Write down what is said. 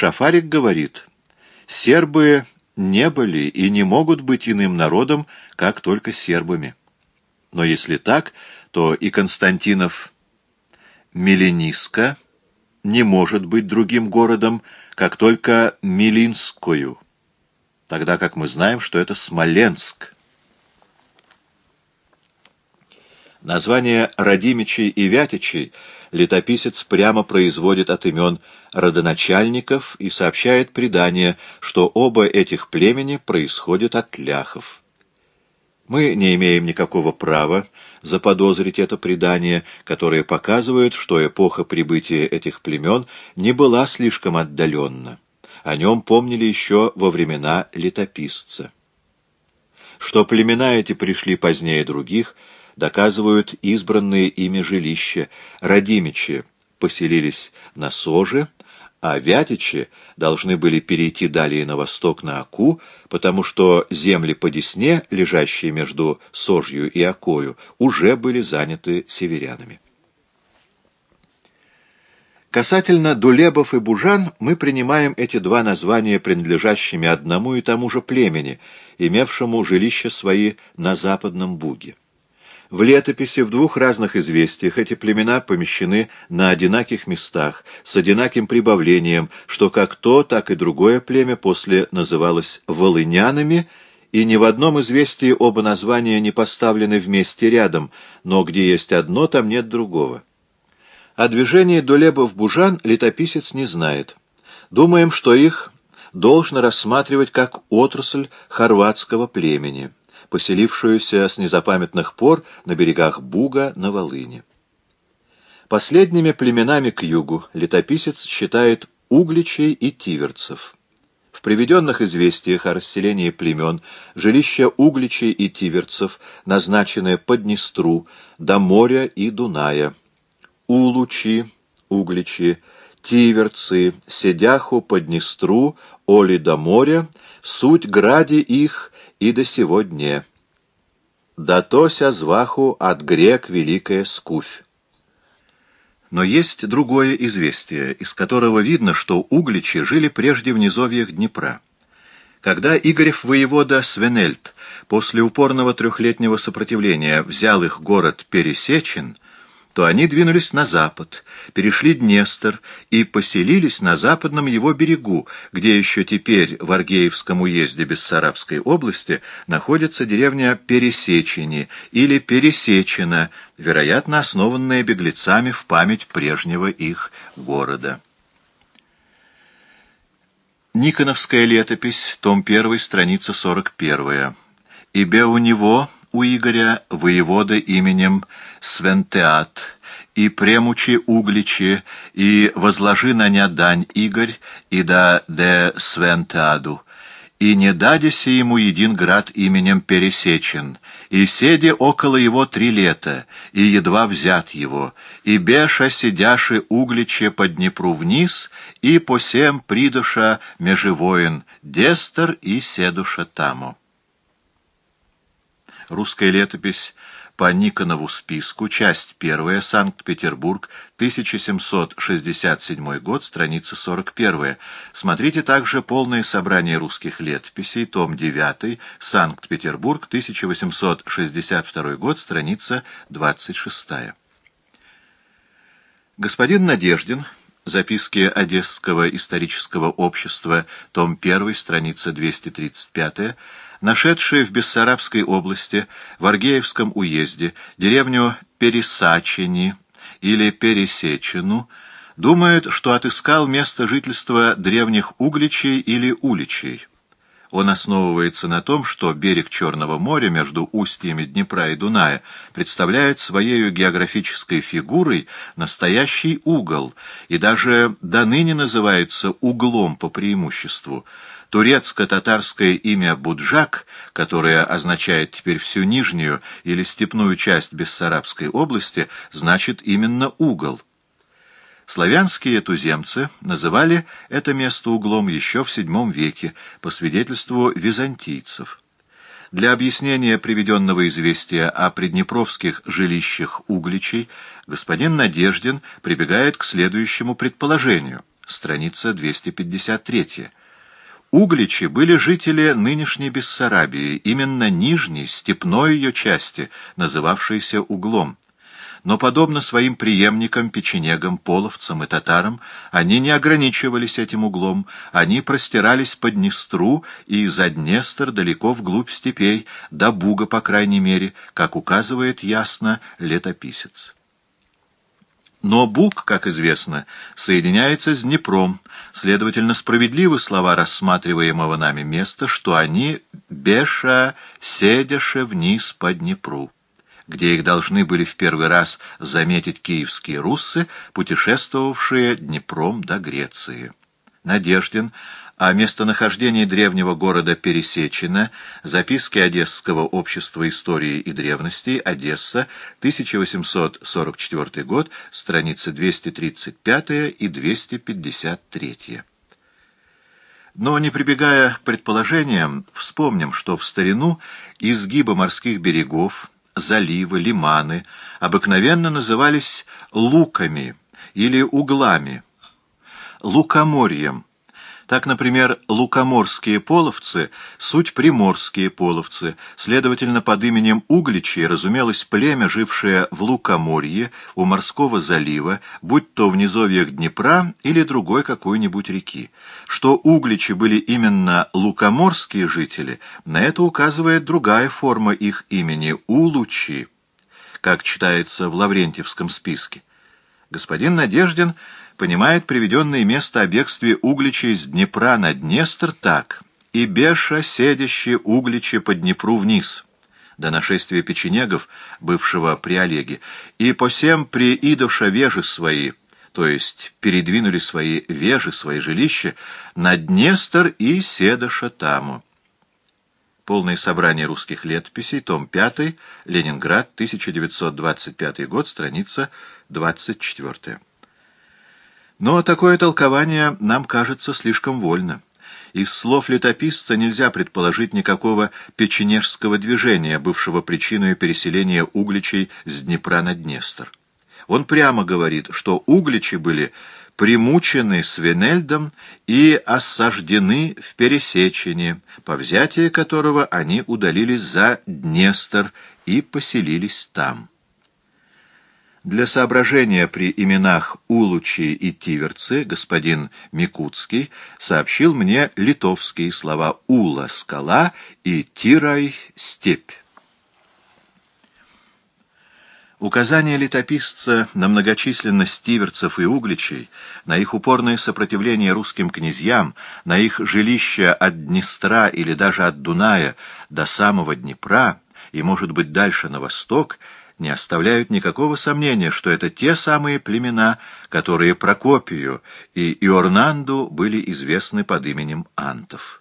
Шафарик говорит, сербы не были и не могут быть иным народом, как только сербами. Но если так, то и Константинов Милениска не может быть другим городом, как только Милинскую, тогда как мы знаем, что это Смоленск. Название Радимичей и Вятичей летописец прямо производит от имен родоначальников и сообщает предание, что оба этих племени происходят от ляхов. Мы не имеем никакого права заподозрить это предание, которое показывает, что эпоха прибытия этих племен не была слишком отдаленна. О нем помнили еще во времена летописца. Что племена эти пришли позднее других – доказывают избранные ими жилища. Радимичи поселились на Соже, а Вятичи должны были перейти далее на восток на Аку, потому что земли по Десне, лежащие между Сожью и Акою, уже были заняты северянами. Касательно Дулебов и Бужан мы принимаем эти два названия принадлежащими одному и тому же племени, имевшему жилища свои на западном Буге. В летописи в двух разных известиях эти племена помещены на одинаких местах, с одинаким прибавлением, что как то, так и другое племя после называлось «волынянами», и ни в одном известии оба названия не поставлены вместе рядом, но где есть одно, там нет другого. О движении Дулебов-Бужан летописец не знает. Думаем, что их должно рассматривать как отрасль хорватского племени поселившуюся с незапамятных пор на берегах Буга на Волыне. Последними племенами к югу летописец считает угличей и тиверцев. В приведенных известиях о расселении племен жилища угличей и тиверцев назначены по Днестру, до моря и Дуная. Улучи, угличи, тиверцы, седяху по Днестру, оли до моря, суть гради их и до сего дне. Да тося зваху от грек великая скуфь. Но есть другое известие, из которого видно, что угличи жили прежде в низовьях Днепра. Когда Игорев воевода Свенельд после упорного трехлетнего сопротивления взял их город Пересечин, то они двинулись на запад, перешли Днестр и поселились на западном его берегу, где еще теперь в Аргеевском уезде Бессарабской области находится деревня Пересечени или Пересечина, вероятно, основанная беглецами в память прежнего их города. Никоновская летопись, том 1, страница 41. «Ибе у него...» у Игоря воевода именем Свентеат, и премучи угличи, и возложи на ня дань Игорь, и да де Свентеаду, и не дадися ему един град именем Пересечен, и седе около его три лета, и едва взят его, и беша сидяши угличе по Днепру вниз, и по сем придуша межевоин, Дестер и седуша тамо. Русская летопись по Никонову списку, часть первая, Санкт-Петербург, 1767 год, страница 41. Смотрите также полное собрание русских летописей, том 9, Санкт-Петербург, 1862 год, страница 26. Господин Надеждин, записки Одесского исторического общества, том 1, страница 235, нашедшие в Бессарабской области, в Аргеевском уезде, деревню Пересачени или Пересечину, думают, что отыскал место жительства древних угличей или уличей. Он основывается на том, что берег Черного моря между устьями Днепра и Дуная представляет своей географической фигурой настоящий угол и даже до ныне называется углом по преимуществу, Турецко-татарское имя Буджак, которое означает теперь всю нижнюю или степную часть Бессарабской области, значит именно угол. Славянские туземцы называли это место углом еще в VII веке, по свидетельству византийцев. Для объяснения приведенного известия о приднепровских жилищах Угличей господин Надеждин прибегает к следующему предположению – страница 253. Угличи были жители нынешней Бессарабии, именно нижней, степной ее части, называвшейся Углом. Но, подобно своим преемникам, печенегам, половцам и татарам, они не ограничивались этим углом, они простирались по Днестру и за Днестр далеко вглубь степей, до Буга, по крайней мере, как указывает ясно летописец. Но Буг, как известно, соединяется с Днепром, следовательно, справедливы слова рассматриваемого нами места, что они беша седяше вниз по Днепру, где их должны были в первый раз заметить киевские руссы, путешествовавшие Днепром до Греции. Надеждин о местонахождении древнего города Пересечина, записки Одесского общества истории и древностей, Одесса, 1844 год, страницы 235 и 253. Но, не прибегая к предположениям, вспомним, что в старину изгибы морских берегов, заливы, лиманы обыкновенно назывались луками или углами, лукоморьем, так, например, лукоморские половцы — суть приморские половцы, следовательно, под именем Угличи разумелось племя, жившее в Лукоморье, у морского залива, будь то в низовьях Днепра или другой какой-нибудь реки. Что Угличи были именно лукоморские жители, на это указывает другая форма их имени — Улучи, как читается в Лаврентьевском списке. Господин Надеждин понимает приведенное место о бегстве Углича из Днепра на Днестр так «И беша, седящие Угличи по Днепру вниз» до нашествия печенегов, бывшего при Олеге, и по всем при Идоша вежи свои, то есть передвинули свои вежи, свои жилища, на Днестр и Седоша таму. Полное собрание русских летописей, том 5, Ленинград, 1925 год, страница 24. Но такое толкование нам кажется слишком вольно. Из слов летописца нельзя предположить никакого печенежского движения, бывшего причиной переселения угличей с Днепра на Днестр. Он прямо говорит, что угличи были примучены Свинельдом и осаждены в Пересечении, по взятии которого они удалились за Днестр и поселились там. Для соображения при именах Улучи и Тиверцы господин Микутский сообщил мне литовские слова «Ула» — скала и «Тирай» — степь. Указание летописца на многочисленность тиверцев и угличей, на их упорное сопротивление русским князьям, на их жилища от Днестра или даже от Дуная до самого Днепра и, может быть, дальше на восток — не оставляют никакого сомнения, что это те самые племена, которые Прокопию и Иорнанду были известны под именем антов.